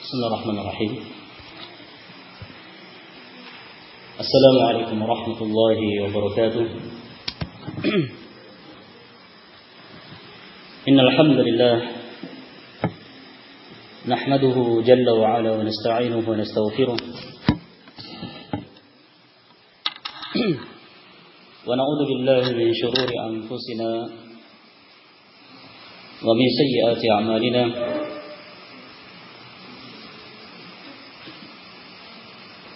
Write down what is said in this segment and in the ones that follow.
بسم الله الرحمن الرحيم. السلام عليكم ورحمة الله وبركاته. إن الحمد لله نحمده جل وعلا ونستعينه ونستغفره. ونعوذ بالله من شرور أنفسنا ومن سيئات أعمالنا.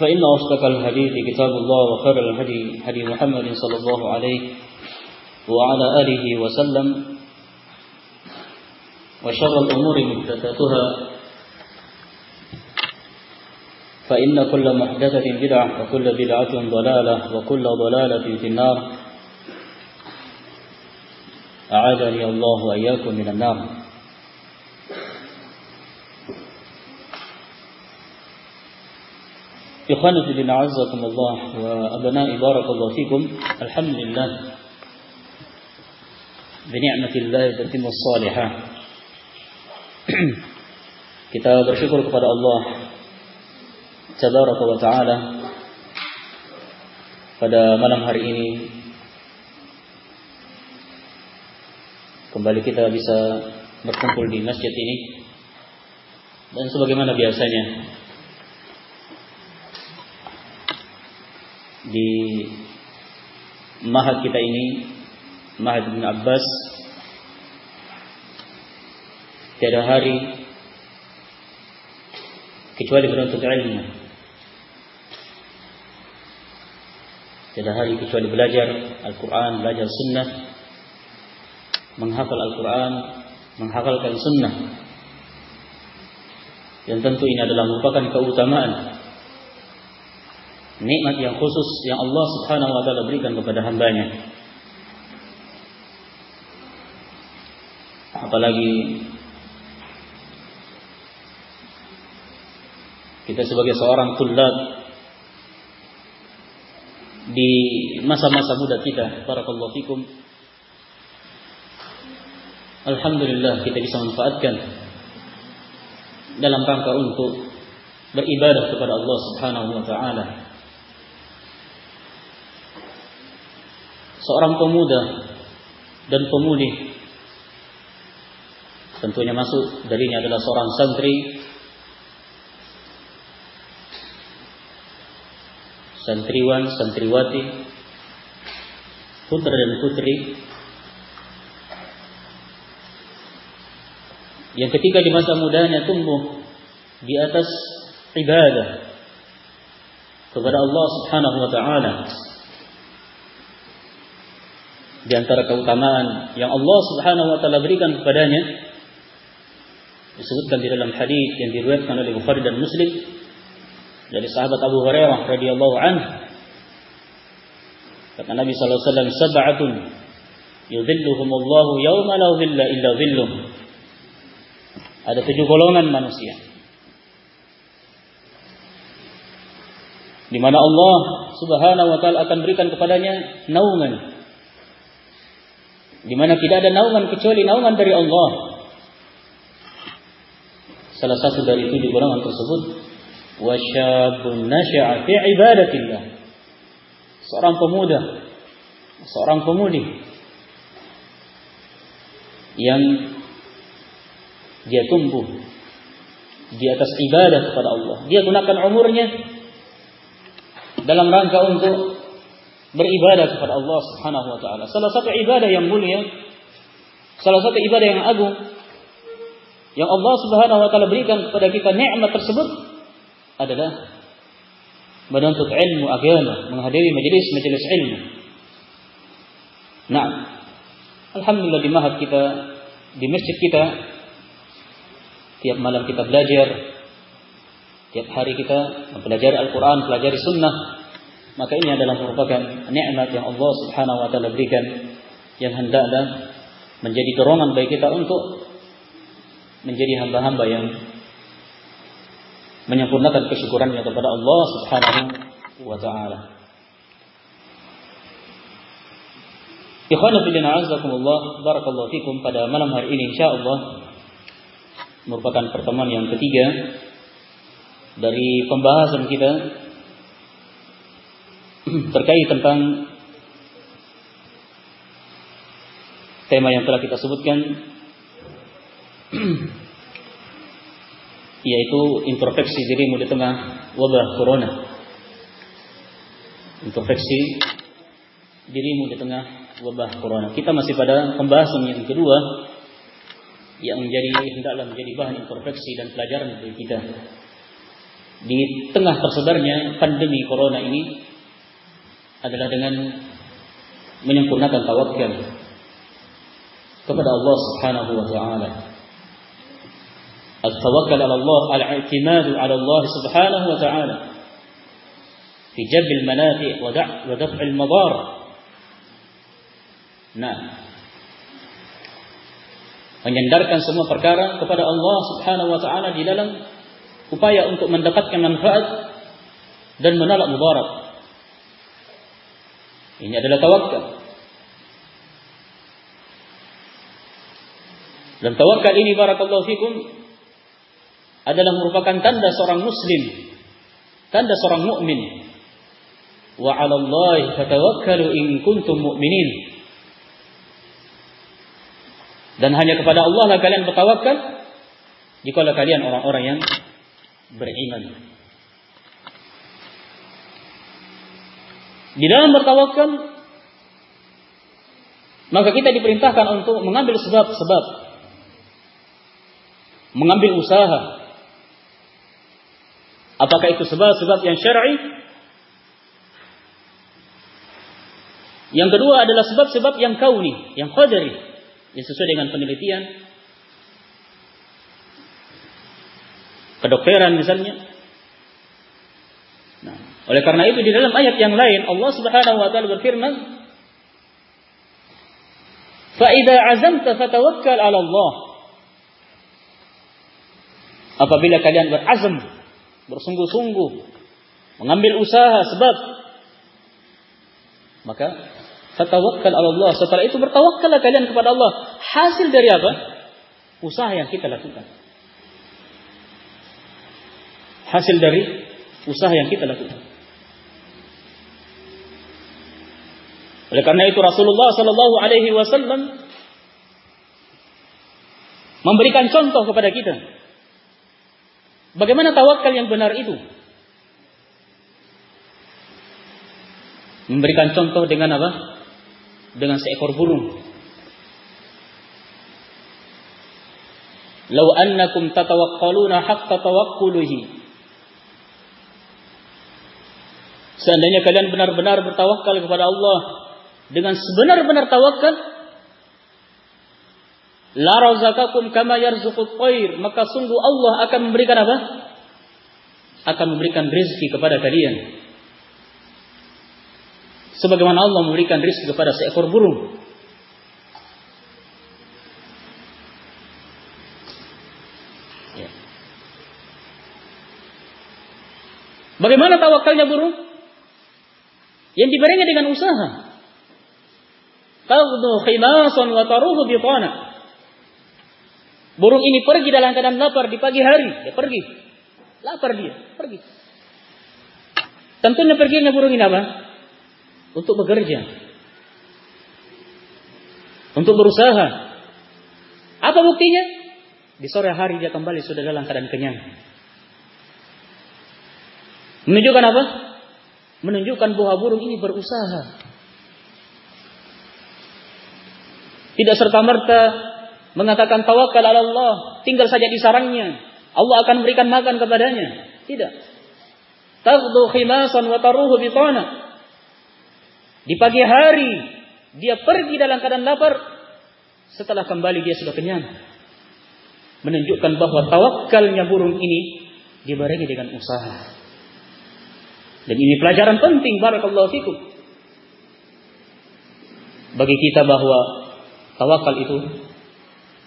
فإن أصدق الحديث كتاب الله وخير الهدي هدي محمد صلى الله عليه وعلى آله وسلم وشر الأمور محدثاتها فإن كل محدثة بدعة وكل بدعة ضلالة وكل ضلالة في النار. أعاذني الله وإياكم من النار. إخواني في الدين عزكم الله وأبنائي بارك الله فيكم الحمد لله بنعمة الله تتم الصالحة kita bersyukur kepada Allah Tabaraka wa Ta'ala pada malam hari ini kembali kita bisa berkumpul di masjid ini dan sebagaimana biasanya di mahad kita ini Mahad bin Abbas. Tiada hari kecuali menuntut ilmu. Tiada hari kecuali belajar Al-Quran belajar sunnah menghafal Al-Quran menghafalkan sunnah. Yang tentu ini adalah merupakan keutamaan nikmat yang khusus yang Allah Subhanahu wa taala berikan kepada hambanya. Apalagi kita sebagai seorang tulad di masa-masa muda kita, barakallahu fikum. Alhamdulillah kita bisa manfaatkan dalam rangka untuk beribadah kepada Allah Subhanahu wa taala. Seorang pemuda dan pemulih tentunya masuk darinya adalah seorang santri. Santriwan, santriwati putra dan putri. Yang ketika di masa mudanya tumbuh di atas ibadah kepada Allah Subhanahu wa taala di antara keutamaan yang Allah Subhanahu wa taala berikan kepadanya disebutkan di dalam hadis yang diriwayatkan oleh Bukhari dan Muslim dari sahabat Abu Hurairah radhiyallahu anhu. Kata Nabi sallallahu alaihi wasallam sab'atun yudhilluhumullahu yawma la dhilla illa dhilluh. Ada tujuh golongan manusia. Di mana Allah Subhanahu wa taala akan berikan kepadanya naungan. Di mana tidak ada naungan kecuali naungan dari Allah. Salah satu dari di golongan tersebut wasyabun nasya'a fi ibadatillah. Seorang pemuda, seorang pemudi yang dia tumbuh di atas ibadah kepada Allah. Dia gunakan umurnya dalam rangka untuk beribadah kepada Allah Subhanahu wa taala. Salah satu ibadah yang mulia, salah satu ibadah yang agung yang Allah Subhanahu wa taala berikan kepada kita nikmat tersebut adalah menuntut ilmu agama, menghadiri majelis-majelis ilmu. Nah, alhamdulillah di mahad kita, di masjid kita tiap malam kita belajar, tiap hari kita mempelajari Al-Quran, pelajari Sunnah, maka ini adalah merupakan nikmat yang Allah Subhanahu Wa Taala berikan yang hendaknya menjadi dorongan bagi kita untuk menjadi hamba-hamba yang menyempurnakan kesyukurannya kepada Allah Subhanahu wa taala. Ikhwana fillah azakumullah barakallahu fikum pada malam hari ini insyaallah merupakan pertemuan yang ketiga dari pembahasan kita terkait tentang tema yang telah kita sebutkan yaitu introspeksi dirimu di tengah wabah corona. Introspeksi dirimu di tengah wabah corona. Kita masih pada pembahasan yang kedua yang menjadi hendaklah menjadi bahan introspeksi dan pelajaran bagi kita. Di tengah tersebarnya pandemi corona ini adalah dengan menyempurnakan tawakal kepada Allah Subhanahu wa taala. Al-tawakkal ala Allah, al-i'timadu ala Allah Subhanahu wa taala fi jab al-manafi' wa daf' al-madar. Nah, menyandarkan semua perkara kepada Allah Subhanahu wa taala di dalam upaya untuk mendapatkan manfaat dan menolak mudarat. Ini adalah tawakal. Dan tawakal ini barakallahu fikum adalah merupakan tanda seorang muslim, tanda seorang mukmin. Wa 'ala fatawakkalu in kuntum mu'minin. Dan hanya kepada Allah lah kalian bertawakal jika kalian orang-orang yang beriman. Di dalam bertawakal maka kita diperintahkan untuk mengambil sebab-sebab. Mengambil usaha. Apakah itu sebab-sebab yang syar'i? Yang kedua adalah sebab-sebab yang kauni yang qadari yang sesuai dengan penelitian. Kedokteran misalnya. Oleh karena itu di dalam ayat yang lain Allah Subhanahu wa taala berfirman, "Fa azamta fatawakkal 'ala Allah." Apabila kalian berazam, bersungguh-sungguh mengambil usaha sebab maka Fatawakkal Allah. Setelah itu bertawakkallah kalian kepada Allah. Hasil dari apa? Usaha yang kita lakukan. Hasil dari usaha yang kita lakukan. Oleh karena itu Rasulullah Sallallahu Alaihi Wasallam memberikan contoh kepada kita. Bagaimana tawakal yang benar itu? Memberikan contoh dengan apa? dengan seekor burung. Lau annakum tatawakkaluna haqqa tawakkulihi. Seandainya kalian benar-benar bertawakal kepada Allah dengan sebenar-benar tawakal, la razaqakum kama yarzuqut thair, maka sungguh Allah akan memberikan apa? Akan memberikan rezeki kepada kalian sebagaimana Allah memberikan rizki kepada seekor burung. Ya. Bagaimana tawakalnya burung? Yang dibarengi dengan usaha. Taghdu khimasan wa taruhu bitana. Burung ini pergi dalam keadaan lapar di pagi hari, dia pergi. Lapar dia, pergi. Tentunya perginya burung ini apa? Untuk bekerja. Untuk berusaha. Apa buktinya? Di sore hari dia kembali sudah dalam keadaan kenyang. Menunjukkan apa? Menunjukkan bahwa burung ini berusaha. Tidak serta-merta mengatakan tawakal ala Allah, tinggal saja di sarangnya. Allah akan memberikan makan kepadanya. Tidak. Taghdu khimasan wa taruhu bitana. Di pagi hari dia pergi dalam keadaan lapar, setelah kembali dia sudah kenyang. Menunjukkan bahwa tawakalnya burung ini dibarengi dengan usaha. Dan ini pelajaran penting barakallahu fikum. Bagi kita bahwa tawakal itu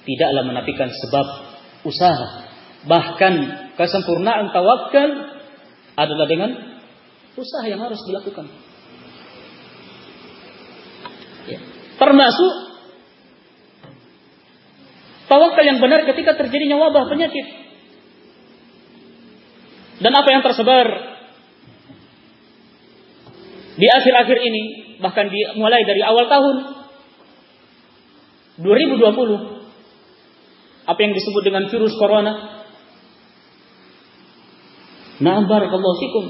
tidaklah menafikan sebab usaha. Bahkan kesempurnaan tawakal adalah dengan usaha yang harus dilakukan. Ya. Termasuk tawakal yang benar ketika terjadinya wabah penyakit. Dan apa yang tersebar di akhir-akhir ini, bahkan di, mulai dari awal tahun 2020 apa yang disebut dengan virus corona. Nah, barakallahu fikum.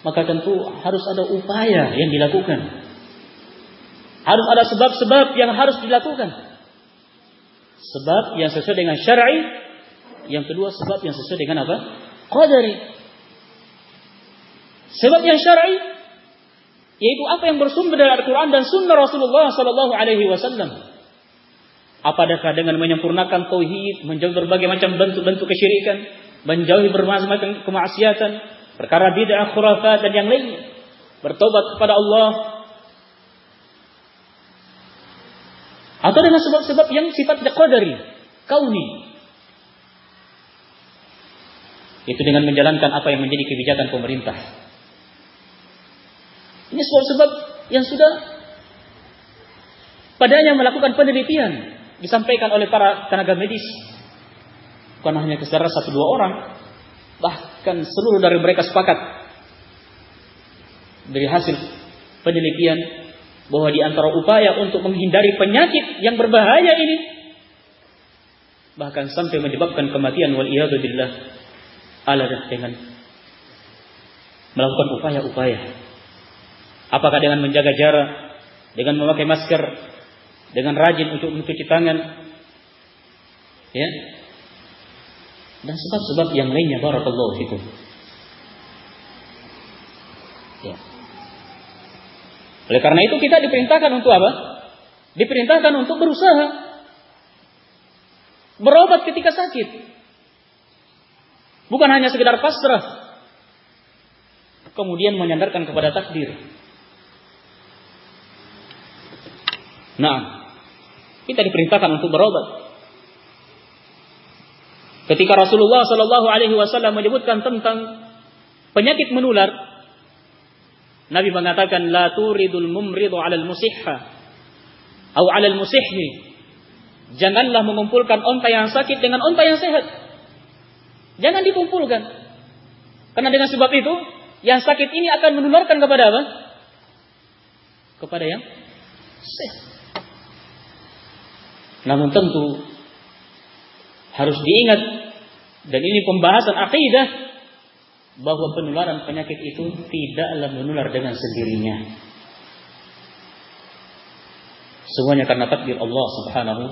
Maka tentu harus ada upaya yang dilakukan. Harus ada sebab-sebab yang harus dilakukan. Sebab yang sesuai dengan syar'i, yang kedua sebab yang sesuai dengan apa? Qadari. Sebab yang syar'i yaitu apa yang bersumber dari Al-Qur'an dan sunnah Rasulullah sallallahu alaihi wasallam. Apakah dengan menyempurnakan tauhid, menjauhi berbagai macam bentuk-bentuk kesyirikan, menjauhi berbagai macam kemaksiatan, perkara bid'ah, khurafat dan yang lainnya. Bertobat kepada Allah. Atau dengan sebab-sebab yang sifatnya qadari, kauni. Itu dengan menjalankan apa yang menjadi kebijakan pemerintah. Ini sebab-sebab yang sudah padanya melakukan penelitian disampaikan oleh para tenaga medis. Bukan hanya sekedar satu dua orang, bahkan seluruh dari mereka sepakat dari hasil penelitian bahwa di antara upaya untuk menghindari penyakit yang berbahaya ini bahkan sampai menyebabkan kematian wal billah adalah dengan melakukan upaya-upaya. Apakah dengan menjaga jarak, dengan memakai masker, dengan rajin untuk mencuci tangan. Ya. Dan sebab-sebab yang lainnya barakallahu fikum. Ya. Oleh karena itu kita diperintahkan untuk apa? Diperintahkan untuk berusaha. Berobat ketika sakit. Bukan hanya sekedar pasrah. Kemudian menyandarkan kepada takdir. Nah, kita diperintahkan untuk berobat. Ketika Rasulullah Shallallahu Alaihi Wasallam menyebutkan tentang penyakit menular, Nabi mengatakan la turidul mumridu alal musihha atau alal musihhi. Janganlah mengumpulkan onta yang sakit dengan onta yang sehat. Jangan dikumpulkan. Karena dengan sebab itu, yang sakit ini akan menularkan kepada apa? Kepada yang sehat. Namun tentu harus diingat dan ini pembahasan akidah bahwa penularan penyakit itu tidaklah menular dengan sendirinya. Semuanya karena takdir Allah Subhanahu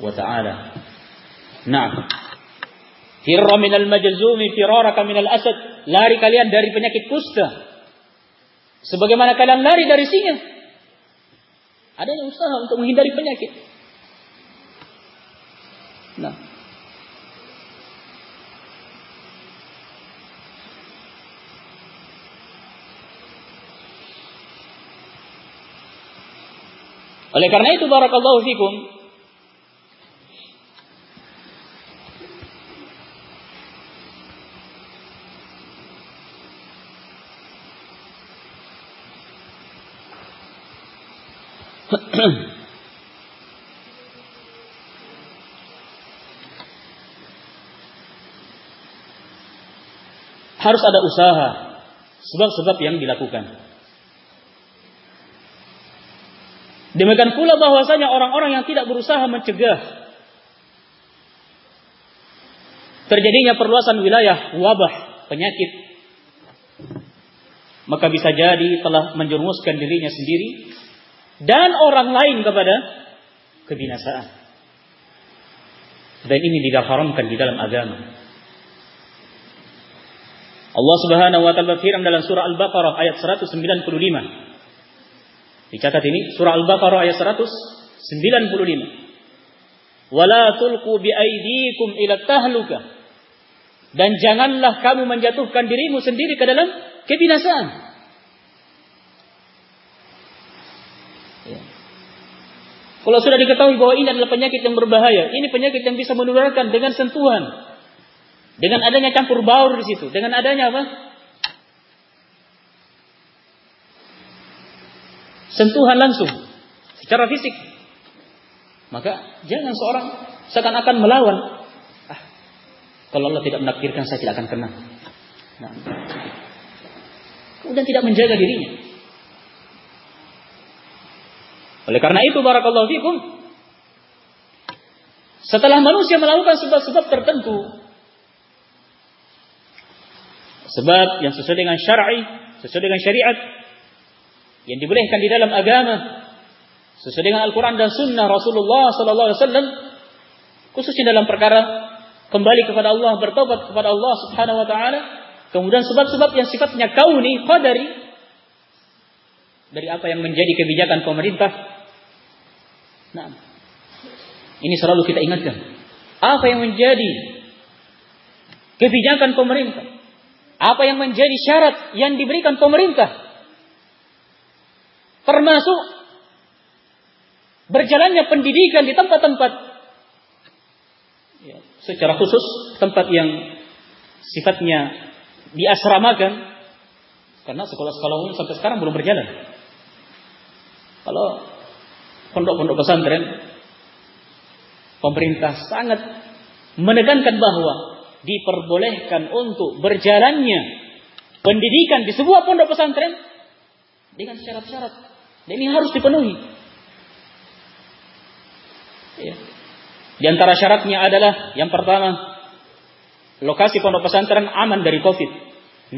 wa taala. Nah, Firra minal majzumi firaraka minal asad. Lari kalian dari penyakit kusta. Sebagaimana kalian lari dari singa. Adanya usaha untuk menghindari penyakit. نعم Oleh karena itu barakallahu fikum Ahem harus ada usaha sebab-sebab yang dilakukan. Demikian pula bahwasanya orang-orang yang tidak berusaha mencegah terjadinya perluasan wilayah wabah penyakit maka bisa jadi telah menjerumuskan dirinya sendiri dan orang lain kepada kebinasaan. Dan ini tidak haramkan di dalam agama. Allah Subhanahu wa taala berfirman dalam surah Al-Baqarah ayat 195. Dicatat ini surah Al-Baqarah ayat 195. Wala tulqu biaidikum ila tahluka. Dan janganlah kamu menjatuhkan dirimu sendiri ke dalam kebinasaan. Ya. Kalau sudah diketahui bahwa ini adalah penyakit yang berbahaya, ini penyakit yang bisa menularkan dengan sentuhan, dengan adanya campur baur di situ, dengan adanya apa? sentuhan langsung secara fisik. Maka jangan seorang seakan-akan melawan. Ah, kalau Allah tidak menakdirkan saya tidak akan kena. Nah, kemudian tidak menjaga dirinya. Oleh karena itu barakallahu fikum setelah manusia melakukan sebab-sebab tertentu sebab yang sesuai dengan syar'i, sesuai dengan syariat yang dibolehkan di dalam agama sesuai dengan Al-Quran dan Sunnah Rasulullah Sallallahu Alaihi Wasallam khususnya dalam perkara kembali kepada Allah bertobat kepada Allah Subhanahu Wa Taala kemudian sebab-sebab yang sifatnya kauni qadari dari apa yang menjadi kebijakan pemerintah. Nah ini selalu kita ingatkan. Apa yang menjadi kebijakan pemerintah apa yang menjadi syarat yang diberikan pemerintah Termasuk berjalannya pendidikan di tempat-tempat ya, secara khusus tempat yang sifatnya diasramakan karena sekolah-sekolah umum sampai sekarang belum berjalan. Kalau pondok-pondok pesantren pemerintah sangat menekankan bahwa diperbolehkan untuk berjalannya pendidikan di sebuah pondok pesantren dengan syarat-syarat dan ini harus dipenuhi. Ya. Di antara syaratnya adalah yang pertama, lokasi pondok pesantren aman dari COVID-19.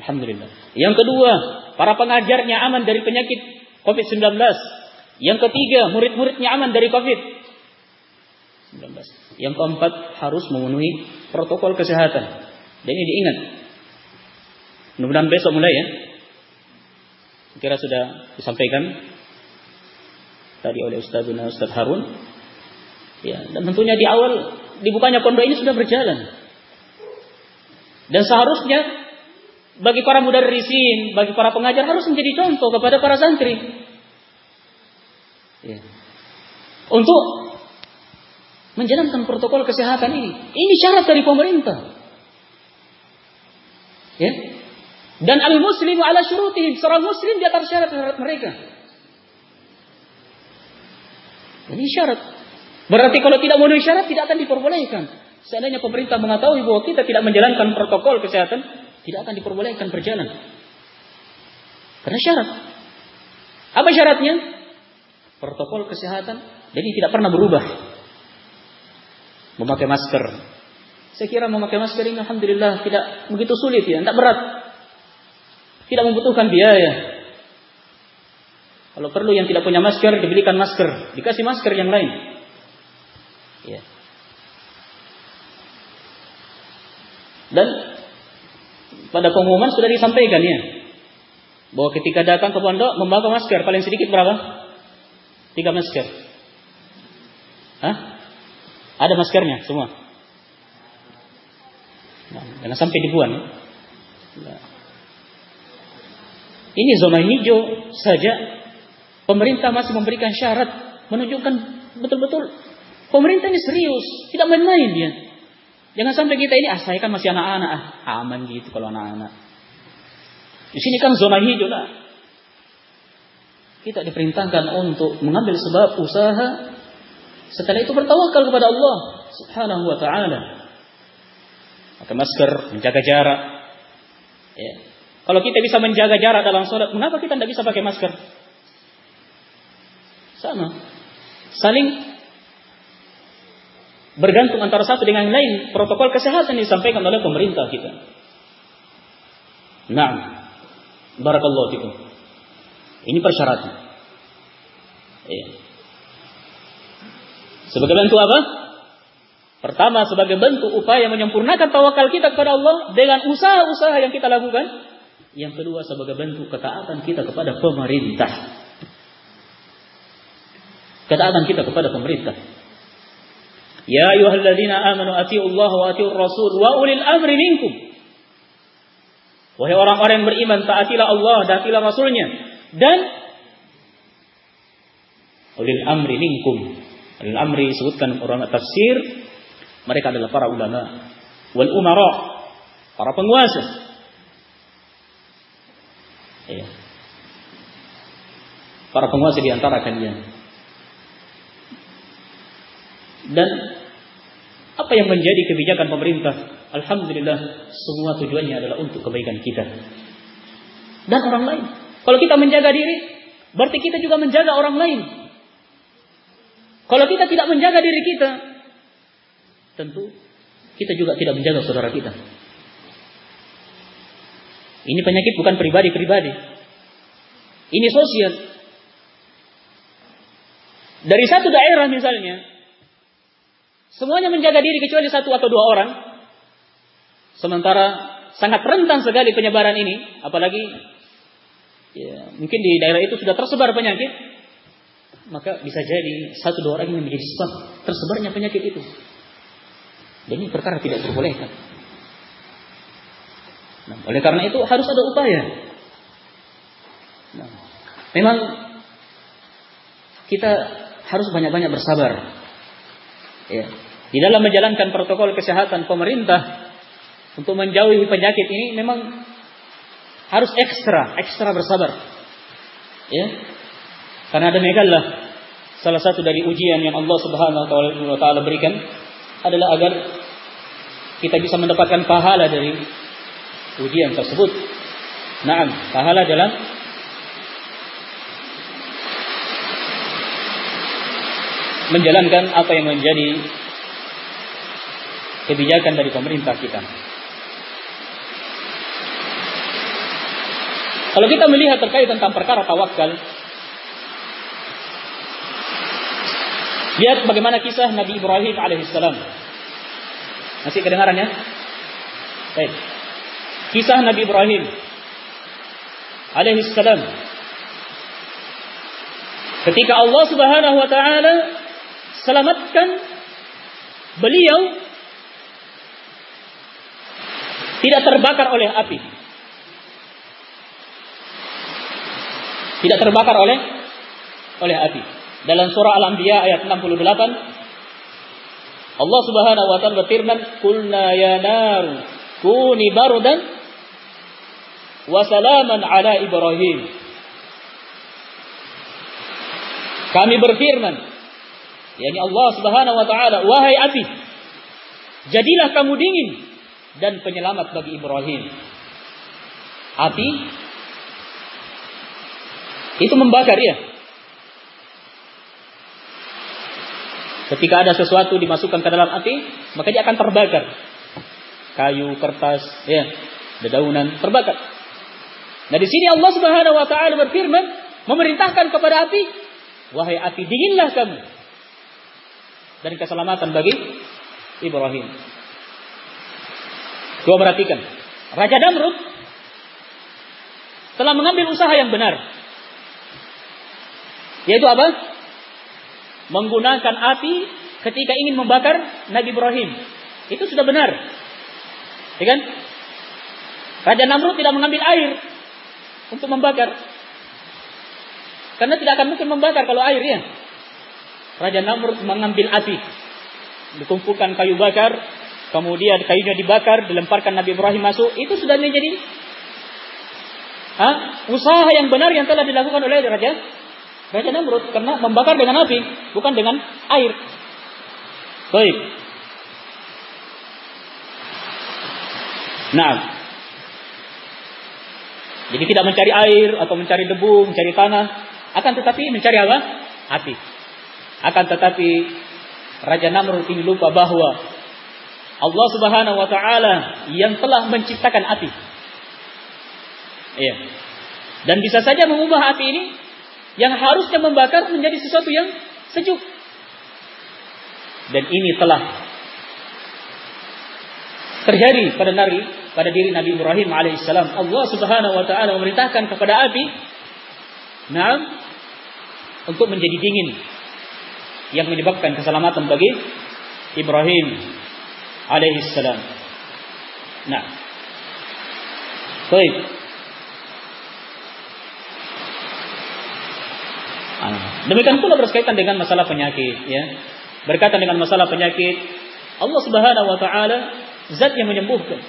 Alhamdulillah. Yang kedua, para pengajarnya aman dari penyakit COVID-19. Yang ketiga, murid-muridnya aman dari COVID-19. Yang keempat, harus memenuhi protokol kesehatan. Dan ini diingat. Mudah-mudahan besok mulai ya kira sudah disampaikan tadi oleh Ustazuna Ustaz Harun. Ya, dan tentunya di awal dibukanya pondok ini sudah berjalan. Dan seharusnya bagi para mudarrisin, bagi para pengajar harus menjadi contoh kepada para santri. Ya. Untuk menjalankan protokol kesehatan ini. Ini syarat dari pemerintah. Ya. Dan al-muslimu ala syurutihim. Seorang muslim di atas syarat-syarat mereka. Ini syarat. Berarti kalau tidak memenuhi syarat tidak akan diperbolehkan. Seandainya pemerintah mengetahui bahwa kita tidak menjalankan protokol kesehatan, tidak akan diperbolehkan berjalan. Karena syarat. Apa syaratnya? Protokol kesehatan ini tidak pernah berubah. Memakai masker. Saya kira memakai masker ini alhamdulillah tidak begitu sulit ya, tidak berat. Tidak membutuhkan biaya. Kalau perlu yang tidak punya masker dibelikan masker, dikasih masker yang lain. Ya. Dan pada pengumuman sudah disampaikan ya bahwa ketika datang ke pondok membawa masker paling sedikit berapa? Tiga masker. Hah? Ada maskernya semua. Nah, jangan sampai dibuang. Ya. Ini zona hijau saja. Pemerintah masih memberikan syarat. Menunjukkan betul-betul. Pemerintah ini serius. Tidak main-main dia. Jangan sampai kita ini, ah saya kan masih anak-anak. Ah aman gitu kalau anak-anak. Di sini kan zona hijau lah. kita diperintahkan untuk mengambil sebab usaha setelah itu bertawakal kepada Allah Subhanahu wa taala. Pakai masker, menjaga jarak. Ya. Kalau kita bisa menjaga jarak dalam sholat, mengapa kita tidak bisa pakai masker? Sama. Saling bergantung antara satu dengan yang lain. Protokol kesehatan disampaikan oleh pemerintah kita. Nah, barakallahu fikum. Ini persyaratan. Ya. Sebagai bentuk apa? Pertama sebagai bentuk upaya menyempurnakan tawakal kita kepada Allah dengan usaha-usaha yang kita lakukan. Yang kedua sebagai bentuk ketaatan kita kepada pemerintah. Ketaatan kita kepada pemerintah. Ya ayyuhalladzina amanu atiiu Allah wa atiiur rasul wa ulil amri minkum. Wahai orang-orang yang beriman, taatilah Allah dan taatilah Rasulnya. Dan ulil amri minkum. Ulil amri disebutkan orang tafsir mereka adalah para ulama wal umara, para penguasa. Ya. Para penguasa di antara kalian. Dan apa yang menjadi kebijakan pemerintah? Alhamdulillah semua tujuannya adalah untuk kebaikan kita dan orang lain. Kalau kita menjaga diri, berarti kita juga menjaga orang lain. Kalau kita tidak menjaga diri kita, tentu kita juga tidak menjaga saudara kita. Ini penyakit bukan pribadi-pribadi. Ini sosial. Dari satu daerah misalnya, semuanya menjaga diri kecuali satu atau dua orang. Sementara sangat rentan sekali penyebaran ini, apalagi ya, mungkin di daerah itu sudah tersebar penyakit, maka bisa jadi satu dua orang ini menjadi sebab tersebarnya penyakit itu. Dan ini perkara tidak diperbolehkan. Nah, oleh karena itu harus ada upaya. Nah, memang kita harus banyak-banyak bersabar. Ya. Di dalam menjalankan protokol kesehatan pemerintah untuk menjauhi penyakit ini memang harus ekstra, ekstra bersabar. Ya. Karena demikianlah salah satu dari ujian yang Allah Subhanahu wa taala berikan adalah agar kita bisa mendapatkan pahala dari ujian tersebut. Naam, pahala dalam menjalankan apa yang menjadi kebijakan dari pemerintah kita. Kalau kita melihat terkait tentang perkara tawakal, lihat bagaimana kisah Nabi Ibrahim alaihissalam. Masih kedengaran ya? Baik. Kisah Nabi Ibrahim alaihi salam. Ketika Allah Subhanahu wa taala selamatkan beliau tidak terbakar oleh api. Tidak terbakar oleh oleh api. Dalam surah Al-Anbiya ayat 68 Allah Subhanahu wa taala berfirman, "Qulna ya naru kuni barudan wa salaman ala Ibrahim." Kami berfirman, yakni Allah Subhanahu wa taala, "Wahai api, jadilah kamu dingin dan penyelamat bagi Ibrahim." Api itu membakar ya, Ketika ada sesuatu dimasukkan ke dalam api, maka dia akan terbakar. Kayu, kertas, ya, dedaunan terbakar. Nah di sini Allah Subhanahu wa taala berfirman memerintahkan kepada api, wahai api dinginlah kamu. Dan keselamatan bagi Ibrahim. Coba perhatikan. Raja Damrud telah mengambil usaha yang benar. Yaitu apa? Menggunakan api ketika ingin membakar Nabi Ibrahim. Itu sudah benar. Ya kan? Raja Namrud tidak mengambil air untuk membakar. Karena tidak akan mungkin membakar kalau air ya. Raja Namrud mengambil api. Dikumpulkan kayu bakar. Kemudian kayunya dibakar. Dilemparkan Nabi Ibrahim masuk. Itu sudah menjadi ha? usaha yang benar yang telah dilakukan oleh Raja Raja Namrud karena membakar dengan api, bukan dengan air. Baik. Nah, jadi tidak mencari air atau mencari debu, mencari tanah, akan tetapi mencari apa? Api. Akan tetapi Raja Namrud ini lupa bahwa Allah Subhanahu wa taala yang telah menciptakan api. Iya. Dan bisa saja mengubah api ini yang harusnya membakar menjadi sesuatu yang sejuk. Dan ini telah terjadi pada nari pada diri Nabi Ibrahim alaihissalam. Allah Subhanahu wa taala memerintahkan kepada api nah untuk menjadi dingin yang menyebabkan keselamatan bagi Ibrahim alaihissalam. Nah. Baik. Demikian pula berkaitan dengan masalah penyakit ya. Berkaitan dengan masalah penyakit, Allah Subhanahu wa taala zat yang menyembuhkan.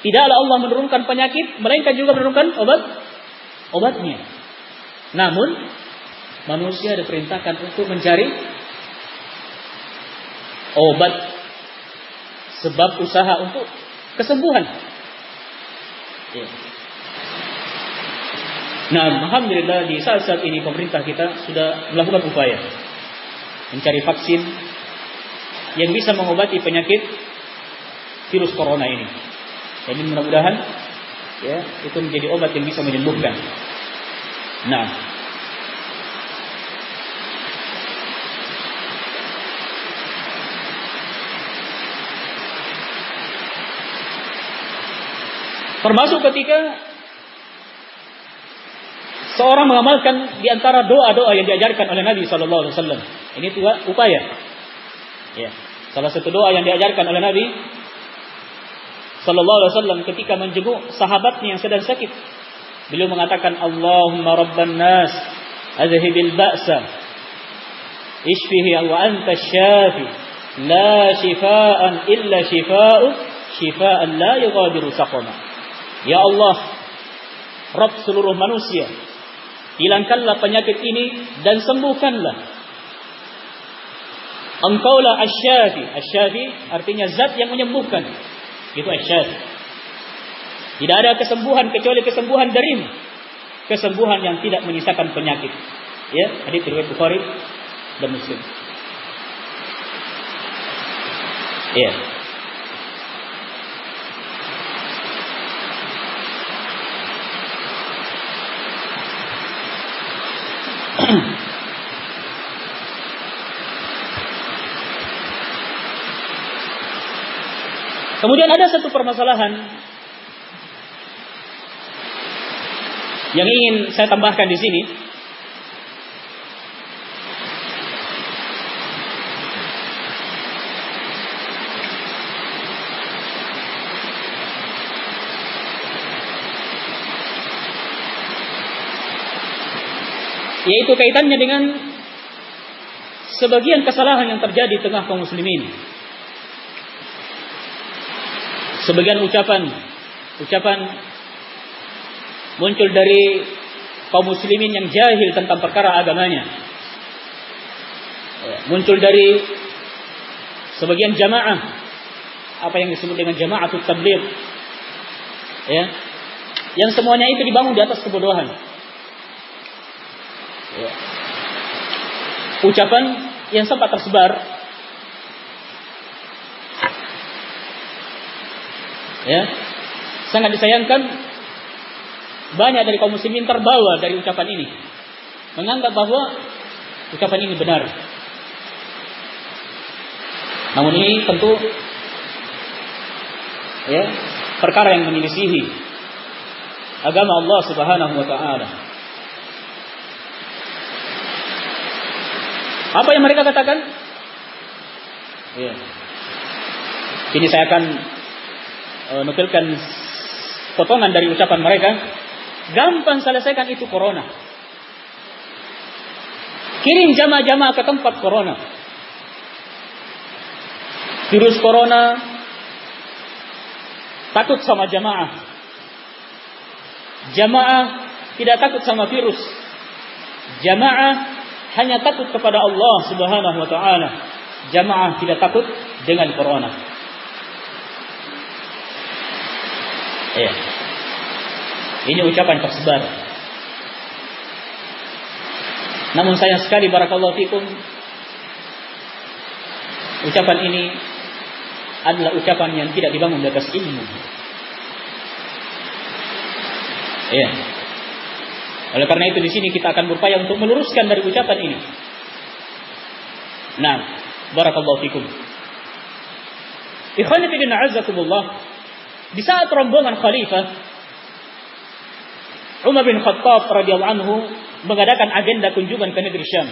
Tidaklah Allah menurunkan penyakit, melainkan juga menurunkan obat obatnya. Namun manusia diperintahkan untuk mencari obat sebab usaha untuk kesembuhan. Ya. Nah, alhamdulillah di saat-saat ini pemerintah kita sudah melakukan upaya mencari vaksin yang bisa mengobati penyakit virus corona ini. Jadi mudah-mudahan ya itu menjadi obat yang bisa menyembuhkan. Nah, termasuk ketika seorang mengamalkan di antara doa-doa yang diajarkan oleh Nabi Shallallahu Alaihi Wasallam. Ini juga upaya. Ya, salah satu doa yang diajarkan oleh Nabi Shallallahu Alaihi Wasallam ketika menjenguk sahabatnya yang sedang sakit. Beliau mengatakan, Allahumma Rabban Nas, azhibil ba'sa, ishfihi wa anta syafi, la shifaan illa shifa'u, shifaan la yughadiru saqama. Ya Allah, Rabb seluruh manusia, Hilangkanlah penyakit ini dan sembuhkanlah. Engkaulah asyafi. Asyafi artinya zat yang menyembuhkan. Itu asyafi. Tidak ada kesembuhan kecuali kesembuhan darimu. Kesembuhan yang tidak menyisakan penyakit. Ya, hadis riwayat Bukhari dan Muslim. Ya. Kemudian ada satu permasalahan yang ingin saya tambahkan di sini. Yaitu kaitannya dengan sebagian kesalahan yang terjadi di tengah kaum muslimin. Sebagian ucapan ucapan muncul dari kaum muslimin yang jahil tentang perkara agamanya. Ya, muncul dari sebagian jamaah apa yang disebut dengan jamaah tabligh. Ya. Yang semuanya itu dibangun di atas kebodohan. Ya. Ucapan yang sempat tersebar Ya. Sangat disayangkan banyak dari kaum muslimin terbawa dari ucapan ini. Menganggap bahwa ucapan ini benar. Namun ini tentu ya, perkara yang menyelisihi agama Allah Subhanahu wa taala. Apa yang mereka katakan? Ya. Jadi saya akan uh, nukilkan potongan dari ucapan mereka, gampang selesaikan itu corona. Kirim jamaah-jamaah ke tempat corona. Virus corona takut sama jamaah. Jamaah tidak takut sama virus. Jamaah hanya takut kepada Allah Subhanahu wa taala. Jamaah tidak takut dengan corona. Ya. Ini ucapan tersebar. Namun sayang sekali barakallahu fikum ucapan ini adalah ucapan yang tidak dibangun di atas ilmu. Ya. Oleh karena itu di sini kita akan berupaya untuk meluruskan dari ucapan ini. Nah, barakallahu fikum. Ikhwani fi azakumullah. Di saat rombongan khalifah Umar bin Khattab radhiyallahu anhu mengadakan agenda kunjungan ke negeri Syam.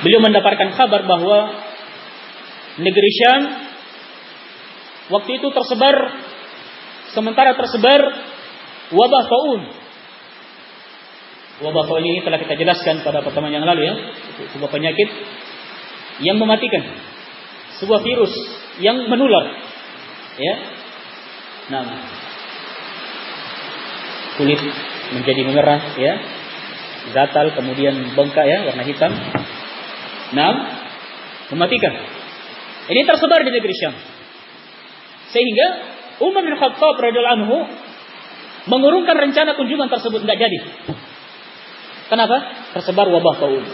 Beliau mendapatkan kabar bahwa negeri Syam waktu itu tersebar sementara tersebar wabah taun. Wabah taun ini telah kita jelaskan pada pertemuan yang lalu ya, sebuah penyakit yang mematikan, sebuah virus yang menular. Ya. Nah, kulit menjadi memerah ya, gatal kemudian bengkak ya, warna hitam. Nah, mematikan. Ini tersebar di negeri Syam. Sehingga Umar bin Khattab radhiyallahu anhu mengurungkan rencana kunjungan tersebut tidak jadi. Kenapa? Tersebar wabah taun.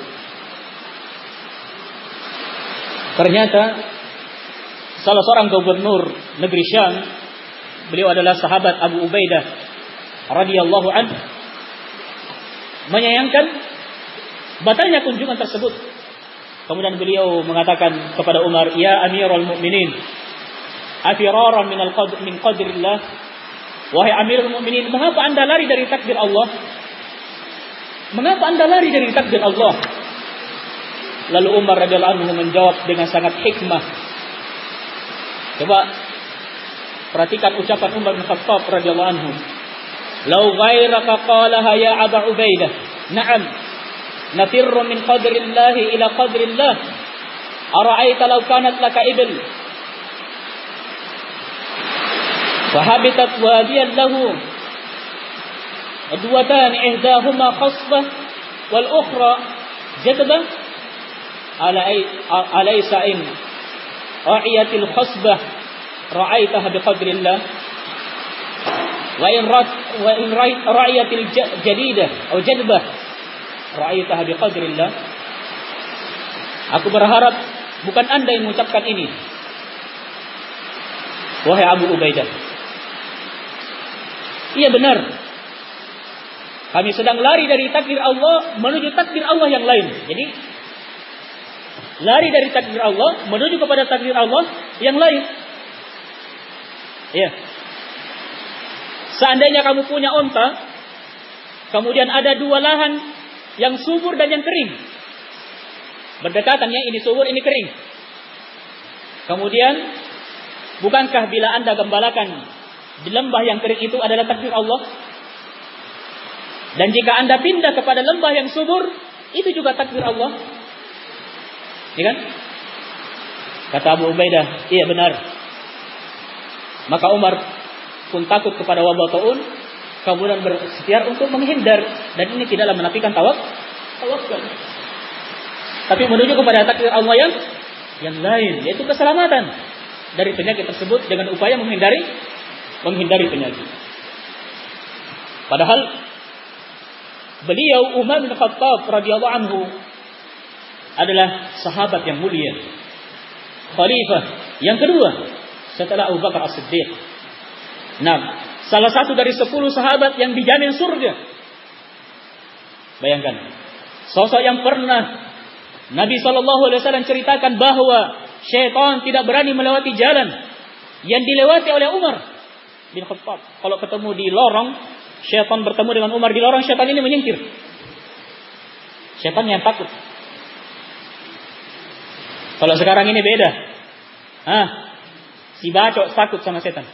Ternyata salah seorang gubernur negeri Syam, beliau adalah sahabat Abu Ubaidah radhiyallahu anhu menyayangkan batalnya kunjungan tersebut. Kemudian beliau mengatakan kepada Umar, "Ya Amirul Mukminin, afiraran min al-qadr min qadrillah Wahai Amirul Mukminin, mengapa Anda lari dari takdir Allah? Mengapa Anda lari dari takdir Allah? Lalu Umar radhiyallahu anhu menjawab dengan sangat hikmah. Coba perhatikan ucapan Umar bin Khattab radhiyallahu anhu. "Lau ghairaka qalaha ya Aba Ubaidah." Na'am. Nafirru min qadrillah ila qadrillah. Ara'aita law kanat laka ibil فهبطت واديا له ودوتان إحداهما خصبة والأخرى جذبة أليس إن ra'iyatil khusbah. Ra'aitaha biqadrillah. Wa in rat wa in ra'iyatil jadidah atau jadbah. Ra'aitaha biqadrillah. Aku berharap bukan anda yang mengucapkan ini. Wahai Abu Ubaidah. Iya benar. Kami sedang lari dari takdir Allah menuju takdir Allah yang lain. Jadi lari dari takdir Allah menuju kepada takdir Allah yang lain. Iya. Seandainya kamu punya onta, kemudian ada dua lahan yang subur dan yang kering. Berdekatan ya, ini subur, ini kering. Kemudian, bukankah bila Anda gembalakan di lembah yang kering itu adalah takdir Allah. Dan jika Anda pindah kepada lembah yang subur, itu juga takdir Allah. Ya kan? Kata Abu Ubaidah, iya benar. Maka Umar pun takut kepada wabah taun, kemudian bersetia untuk menghindar dan ini tidaklah menafikan tawak, tawakal. Tapi menuju kepada takdir Allah yang yang lain, yaitu keselamatan dari penyakit tersebut dengan upaya menghindari menghindari penyakit. Padahal beliau Umar bin Khattab radhiyallahu anhu adalah sahabat yang mulia. Khalifah yang kedua setelah Abu Bakar As-Siddiq. Nah, salah satu dari sepuluh sahabat yang dijamin surga. Bayangkan, sosok yang pernah Nabi Shallallahu Alaihi Wasallam ceritakan bahwa syaitan tidak berani melewati jalan yang dilewati oleh Umar bin Khattab. Kalau ketemu di lorong, syaitan bertemu dengan Umar di lorong, syaitan ini menyingkir. Syaitan yang takut. Kalau sekarang ini beda. Ah, si bacok takut sama setan.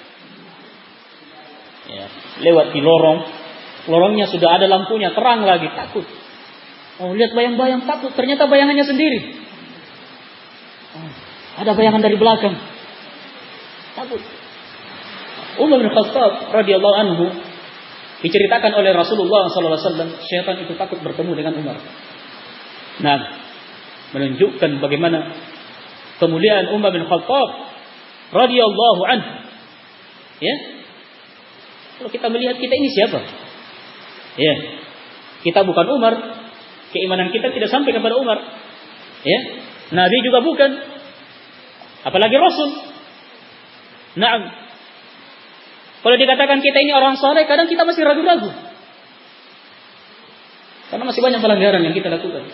Ya, lewat di lorong, lorongnya sudah ada lampunya, terang lagi, takut. Oh, lihat bayang-bayang takut, ternyata bayangannya sendiri. Oh, ada bayangan dari belakang. Takut. Umar bin Khattab radhiyallahu anhu diceritakan oleh Rasulullah SAW, syaitan itu takut bertemu dengan Umar. Nah, menunjukkan bagaimana kemuliaan Umar bin Khattab radhiyallahu anhu. Ya. Kalau kita melihat kita ini siapa? Ya. Kita bukan Umar, keimanan kita tidak sampai kepada Umar. Ya. Nabi juga bukan. Apalagi Rasul. Nah, kalau dikatakan kita ini orang soleh, kadang kita masih ragu-ragu. Karena masih banyak pelanggaran yang kita lakukan.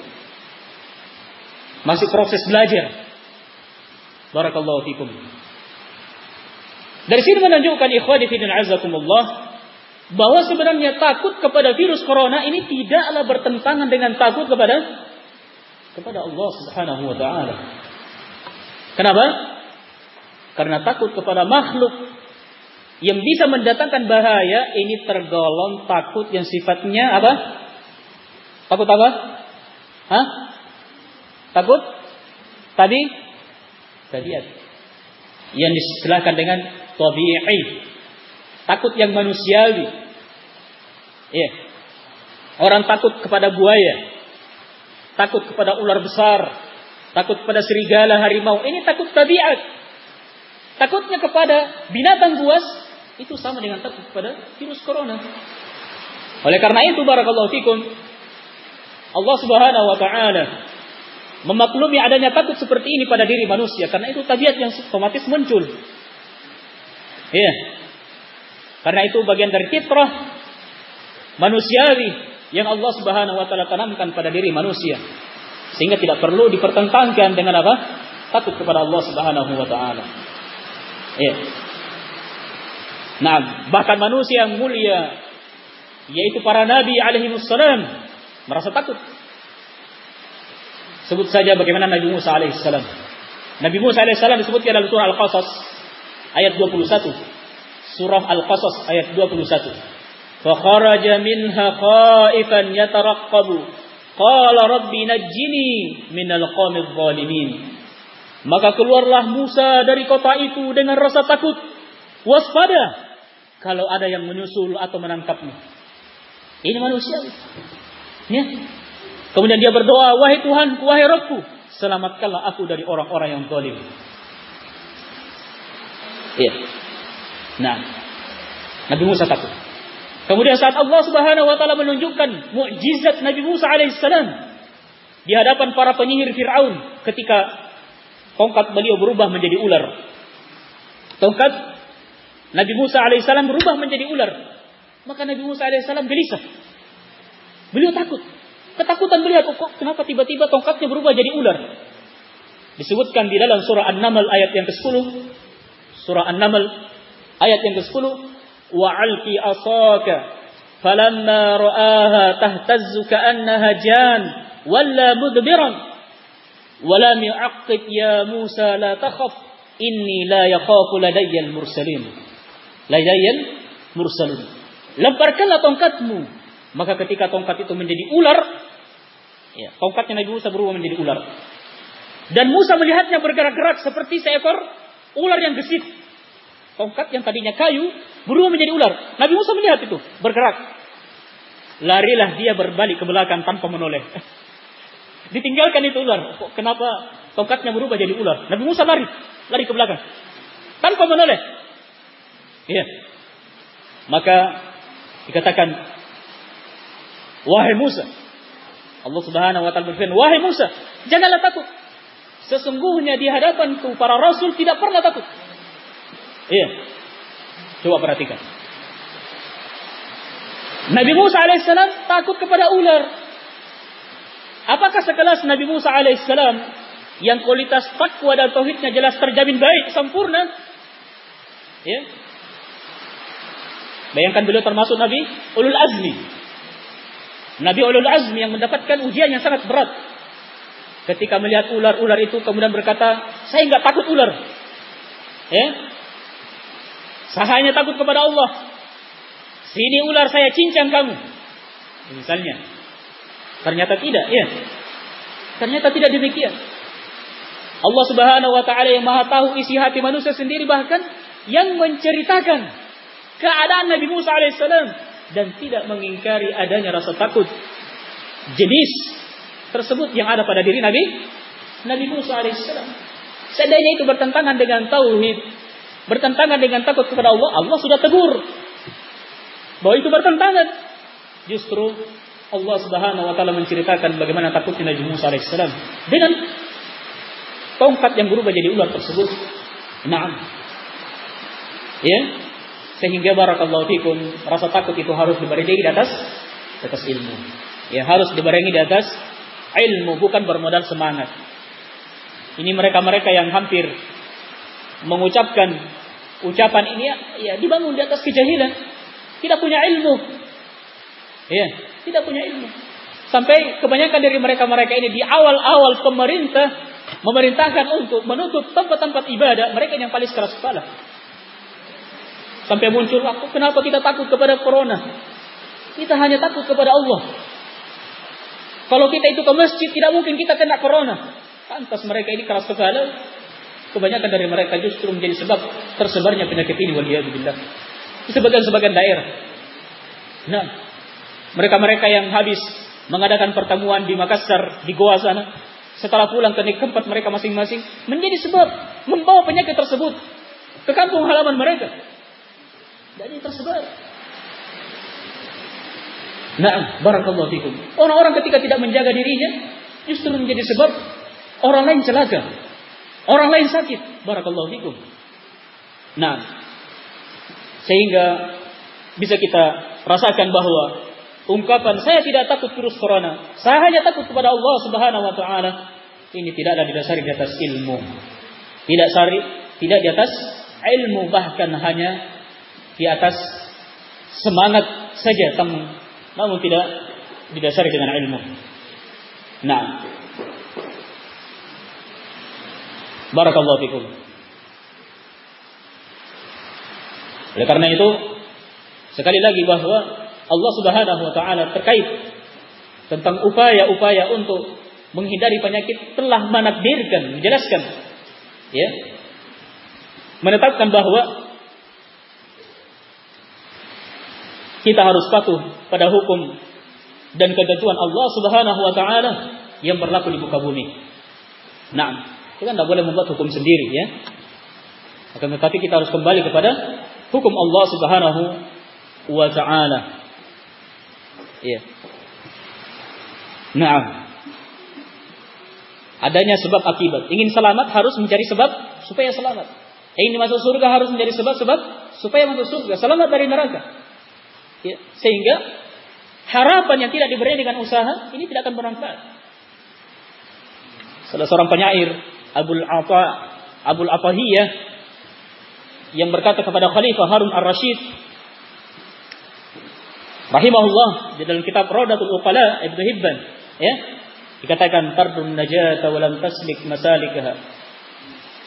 Masih proses belajar. Barakallahu fikum. Dari sini menunjukkan ikhwadi fi azakumullah bahwa sebenarnya takut kepada virus corona ini tidaklah bertentangan dengan takut kepada kepada Allah Subhanahu wa taala. Kenapa? Karena takut kepada makhluk yang bisa mendatangkan bahaya ini tergolong takut yang sifatnya apa? Takut apa? Hah? Takut? Tadi? Tabiat. Yang disebelahkan dengan tabi'i. Takut yang manusiawi. Iya. Orang takut kepada buaya. Takut kepada ular besar. Takut kepada serigala, harimau. Ini takut tabiat. Takutnya kepada binatang buas itu sama dengan takut kepada virus corona. Oleh karena itu barakallahu fikum Allah Subhanahu wa taala memaklumi adanya takut seperti ini pada diri manusia karena itu tabiat yang otomatis muncul. Ya. Karena itu bagian dari fitrah manusiawi yang Allah Subhanahu wa taala tanamkan pada diri manusia. Sehingga tidak perlu dipertentangkan dengan apa? Takut kepada Allah Subhanahu wa taala. Ya. Nah, bahkan manusia yang mulia yaitu para nabi alaihi wassalam merasa takut. Sebut saja bagaimana Nabi Musa alaihi salam. Nabi Musa alaihi salam disebutkan dalam surah Al-Qasas ayat 21. Surah Al-Qasas ayat 21. فخرج منها خائفا يترقب قال ربي نجني من القوم الظالمين maka keluarlah Musa dari kota itu dengan rasa takut waspada kalau ada yang menyusul atau menangkapnya. Ini manusia. Ya. Kemudian dia berdoa, wahai Tuhan, wahai Rabbku, selamatkanlah aku dari orang-orang yang zalim. Iya. Nah, Nabi Musa takut. Kemudian saat Allah Subhanahu wa taala menunjukkan mukjizat Nabi Musa alaihissalam di hadapan para penyihir Firaun ketika tongkat beliau berubah menjadi ular. Tongkat Nabi Musa alaihissalam berubah menjadi ular. Maka Nabi Musa alaihissalam gelisah. Beliau takut. Ketakutan beliau, kok kenapa tiba-tiba tongkatnya berubah jadi ular? Disebutkan di dalam surah An-Naml ayat yang ke-10. Surah An-Naml ayat yang ke-10. Wa'alki asaka falamma ra'aha tahtazzu ka'annaha jan walla mudbiran walam yu'aqqib ya Musa la takhaf inni la yakhafu ladayyal mursalin Layayan mursalun. Lemparkanlah tongkatmu. Maka ketika tongkat itu menjadi ular, ya, tongkatnya Nabi Musa berubah menjadi ular. Dan Musa melihatnya bergerak-gerak seperti seekor ular yang gesit. Tongkat yang tadinya kayu berubah menjadi ular. Nabi Musa melihat itu bergerak. Larilah dia berbalik ke belakang tanpa menoleh. Ditinggalkan itu ular. Kenapa tongkatnya berubah jadi ular? Nabi Musa lari, lari ke belakang tanpa menoleh. Iya. Maka dikatakan wahai Musa Allah Subhanahu wa taala berfirman wahai Musa janganlah takut. Sesungguhnya di hadapanku para rasul tidak pernah takut. Iya. Coba perhatikan. Nabi Musa alaihissalam takut kepada ular. Apakah sekelas Nabi Musa alaihissalam yang kualitas takwa dan tauhidnya jelas terjamin baik sempurna? Ya Bayangkan beliau termasuk Nabi Ulul Azmi. Nabi Ulul Azmi yang mendapatkan ujian yang sangat berat. Ketika melihat ular-ular itu kemudian berkata, saya nggak takut ular. Ya, saya hanya takut kepada Allah. Sini ular saya cincang kamu. Misalnya. Ternyata tidak, ya. Ternyata tidak demikian. Allah Subhanahu wa taala yang Maha tahu isi hati manusia sendiri bahkan yang menceritakan keadaan Nabi Musa alaihissalam dan tidak mengingkari adanya rasa takut jenis tersebut yang ada pada diri Nabi Nabi Musa alaihissalam. Seandainya itu bertentangan dengan tauhid, bertentangan dengan takut kepada Allah, Allah sudah tegur bahwa itu bertentangan. Justru Allah Subhanahu wa taala menceritakan bagaimana takutnya Nabi Musa alaihissalam dengan tongkat yang berubah jadi ular tersebut. Naam. Ya. Sehingga barakallahu fikum, rasa takut itu harus dibarengi di atas di atas ilmu. Ya, harus dibarengi di atas ilmu bukan bermodal semangat. Ini mereka-mereka yang hampir mengucapkan ucapan ini ya, ya dibangun di atas kejahilan. Tidak punya ilmu. Ya, tidak punya ilmu. Sampai kebanyakan dari mereka-mereka ini di awal-awal pemerintah memerintahkan untuk menutup tempat-tempat ibadah, mereka yang paling keras kepala. Sampai muncul waktu, kenapa kita takut kepada corona? Kita hanya takut kepada Allah. Kalau kita itu ke masjid, tidak mungkin kita kena corona. Pantas mereka ini keras kepala. Kebanyakan dari mereka justru menjadi sebab tersebarnya penyakit ini waliyadzubillah. Di sebagian-sebagian daerah. Nah, mereka-mereka yang habis mengadakan pertemuan di Makassar, di Goa sana, setelah pulang ke tempat mereka masing-masing, menjadi sebab membawa penyakit tersebut ke kampung halaman mereka. Ini tersebar. Nah, barakallahu fikum. Orang-orang ketika tidak menjaga dirinya, justru menjadi sebab Orang lain celaka. Orang lain sakit. Barakallahu fikum. Nah, sehingga bisa kita rasakan bahwa ungkapan saya tidak takut virus corona, saya hanya takut kepada Allah Subhanahu wa taala, ini tidaklah didasari di atas ilmu. Tidak sari, tidak di atas ilmu bahkan hanya di atas semangat saja namun tidak didasari dengan ilmu. Nah, Barakallahu fikum. Oleh karena itu, sekali lagi bahwa Allah Subhanahu wa taala terkait tentang upaya-upaya untuk menghindari penyakit telah menakdirkan, menjelaskan ya. Menetapkan bahwa kita harus patuh pada hukum dan ketentuan Allah Subhanahu wa taala yang berlaku di muka bumi. Nah, kita tidak boleh membuat hukum sendiri ya. Akan tetapi kita harus kembali kepada hukum Allah Subhanahu wa taala. Iya. Nah, adanya sebab akibat. Ingin selamat harus mencari sebab supaya selamat. Ingin masuk surga harus mencari sebab-sebab supaya masuk surga, selamat dari neraka. Ya, sehingga harapan yang tidak diberi dengan usaha ini tidak akan bermanfaat. Salah seorang penyair Abul Atha Abul Atahiyah yang berkata kepada Khalifah Harun Ar-Rasyid rahimahullah di dalam kitab Radatul Uqala Ibnu Hibban ya dikatakan tardun najata wa lam taslik masalikaha.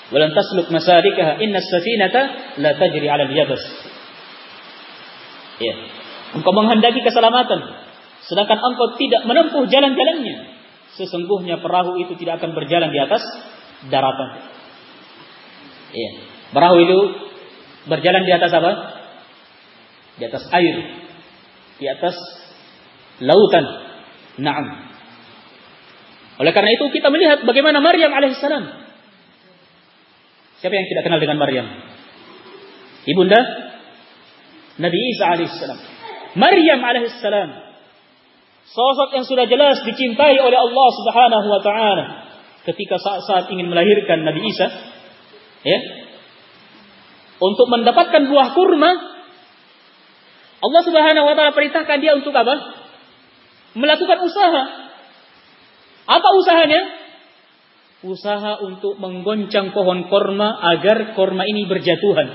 Wa lam tasluk masalikaha inna as-safinata la tajri 'ala al-yabas ya engkau menghendaki keselamatan sedangkan engkau tidak menempuh jalan-jalannya sesungguhnya perahu itu tidak akan berjalan di atas daratan. Iya. Perahu itu berjalan di atas apa? Di atas air. Di atas lautan. Naam. Oleh karena itu kita melihat bagaimana Maryam alaihissalam. Siapa yang tidak kenal dengan Maryam? Ibunda Nabi Isa alaihissalam. Maryam alaihissalam. Sosok yang sudah jelas dicintai oleh Allah Subhanahu wa taala ketika saat-saat ingin melahirkan Nabi Isa, ya, untuk mendapatkan buah kurma, Allah Subhanahu wa taala perintahkan dia untuk apa? Melakukan usaha. Apa usahanya? Usaha untuk menggoncang pohon korma agar korma ini berjatuhan.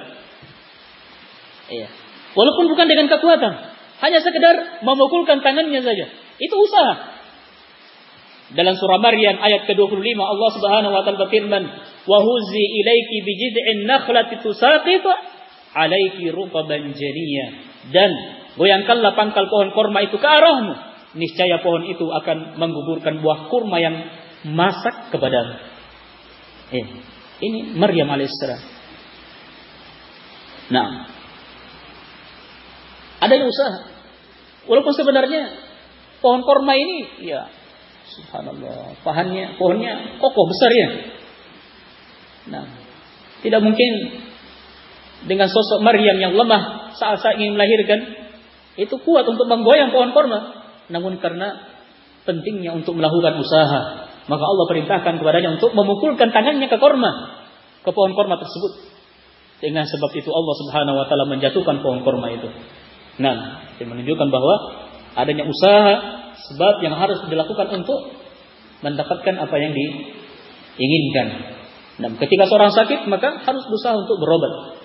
Iya. Walaupun bukan dengan kekuatan, hanya sekedar memukulkan tangannya saja. Itu usaha. Dalam surah Maryam ayat ke-25 Allah Subhanahu wa taala berfirman, "Wa huzi ilaiki bi jid'in nakhlati tusaqit 'alaiki rutaban janiyya." Dan goyangkanlah pangkal pohon korma itu ke arahmu. Niscaya pohon itu akan menggugurkan buah kurma yang masak kepadamu. Eh, ini Maryam alaihissalam. Nah, ada yang usaha. Walaupun sebenarnya pohon korma ini ya subhanallah, pahannya pohonnya kokoh besar ya. Nah, tidak mungkin dengan sosok Maryam yang lemah saat-saat ingin melahirkan itu kuat untuk menggoyang pohon korma. Namun karena pentingnya untuk melakukan usaha, maka Allah perintahkan kepadanya untuk memukulkan tangannya ke korma, ke pohon korma tersebut. Dengan sebab itu Allah Subhanahu wa taala menjatuhkan pohon korma itu. Nah, ini menunjukkan bahwa adanya usaha sebab yang harus dilakukan untuk mendapatkan apa yang diinginkan. Nah, ketika seorang sakit maka harus berusaha untuk berobat.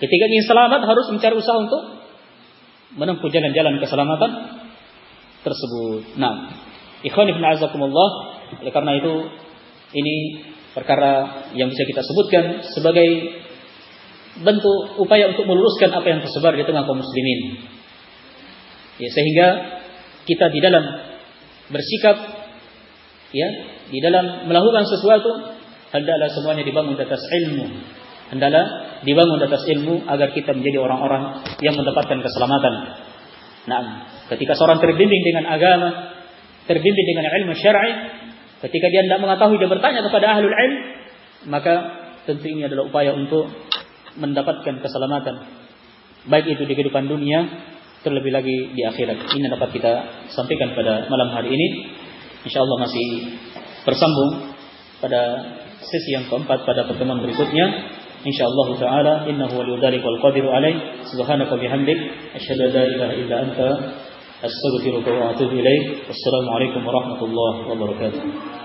Ketika ingin selamat harus mencari usaha untuk menempuh jalan-jalan keselamatan tersebut. Nah, ikhwan ibn azakumullah, oleh karena itu ini perkara yang bisa kita sebutkan sebagai bentuk upaya untuk meluruskan apa yang tersebar di tengah kaum muslimin. Ya, sehingga kita di dalam bersikap ya, di dalam melakukan sesuatu hendaklah semuanya dibangun di atas ilmu. Hendaklah dibangun di atas ilmu agar kita menjadi orang-orang yang mendapatkan keselamatan. Nah, ketika seorang terbimbing dengan agama, terbimbing dengan ilmu syar'i, ketika dia tidak mengetahui dia bertanya kepada ahlul ilm, maka tentu ini adalah upaya untuk mendapatkan keselamatan baik itu di kehidupan dunia terlebih lagi di akhirat. Ini dapat kita sampaikan pada malam hari ini. Insyaallah masih bersambung pada sesi yang keempat pada pertemuan berikutnya. Insyaallah taala innahu waliyyu dzalika wal qadiru alaih. Subhanaka bihamdik asyhadu an la ilaha illa anta astaghfiruka wa atubu ilaik. Wassalamu alaikum warahmatullahi wabarakatuh.